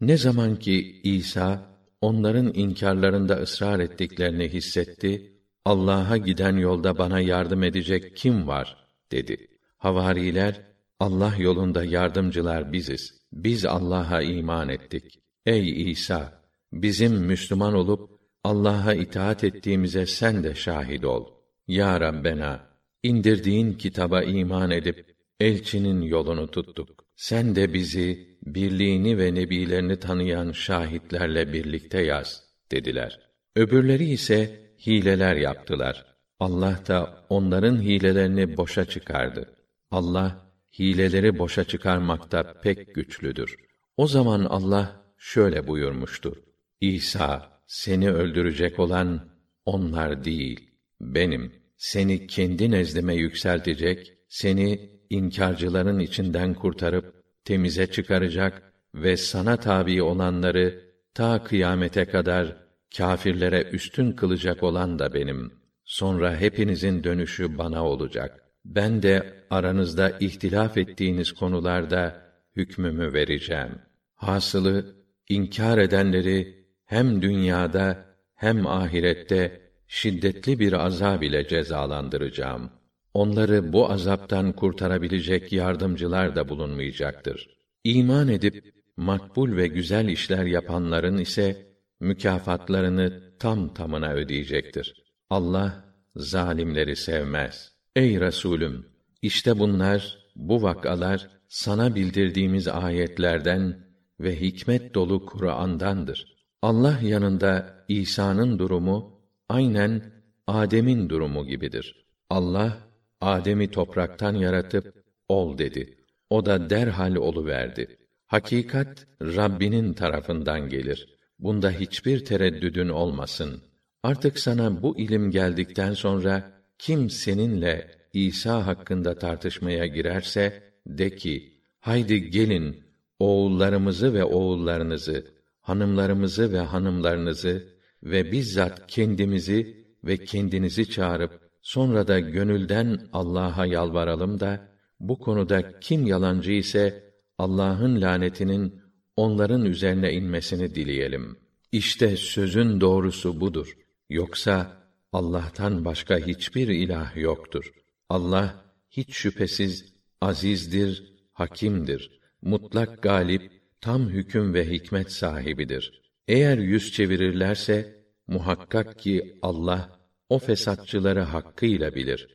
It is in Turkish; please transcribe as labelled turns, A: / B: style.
A: Ne zaman ki İsa onların inkarlarında ısrar ettiklerini hissetti, Allah'a giden yolda bana yardım edecek kim var dedi. Havariler Allah yolunda yardımcılar biziz. Biz Allah'a iman ettik. Ey İsa, bizim Müslüman olup Allah'a itaat ettiğimize sen de şahit ol. Ya Rabbena, indirdiğin kitaba iman edip elçinin yolunu tuttuk. Sen de bizi birliğini ve nebilerini tanıyan şahitlerle birlikte yaz dediler. Öbürleri ise hileler yaptılar. Allah da onların hilelerini boşa çıkardı. Allah hileleri boşa çıkarmakta pek güçlüdür. O zaman Allah şöyle buyurmuştu: İsa, seni öldürecek olan onlar değil, benim. Seni kendi nezdime yükseltecek, seni inkarcıların içinden kurtarıp temize çıkaracak ve sana tabi olanları ta kıyamete kadar kâfirlere üstün kılacak olan da benim. Sonra hepinizin dönüşü bana olacak. Ben de aranızda ihtilaf ettiğiniz konularda hükmümü vereceğim. Hasılı inkar edenleri hem dünyada hem ahirette şiddetli bir azab ile cezalandıracağım. Onları bu azaptan kurtarabilecek yardımcılar da bulunmayacaktır. İman edip makbul ve güzel işler yapanların ise mükafatlarını tam tamına ödeyecektir. Allah zalimleri sevmez. Ey Resulüm, işte bunlar, bu vakalar sana bildirdiğimiz ayetlerden ve hikmet dolu Kur'an'dandır. Allah yanında İsa'nın durumu aynen Adem'in durumu gibidir. Allah Adem'i topraktan yaratıp ol dedi. O da derhal olu verdi. Hakikat Rabbinin tarafından gelir. Bunda hiçbir tereddüdün olmasın. Artık sana bu ilim geldikten sonra kim seninle İsa hakkında tartışmaya girerse de ki: Haydi gelin oğullarımızı ve oğullarınızı, hanımlarımızı ve hanımlarınızı ve bizzat kendimizi ve kendinizi çağırıp sonra da gönülden Allah'a yalvaralım da bu konuda kim yalancı ise Allah'ın lanetinin onların üzerine inmesini dileyelim. İşte sözün doğrusu budur. Yoksa Allah'tan başka hiçbir ilah yoktur. Allah hiç şüphesiz azizdir, hakimdir. Mutlak galip, tam hüküm ve hikmet sahibidir. Eğer yüz çevirirlerse muhakkak ki Allah o fesatçıları hakkıyla bilir.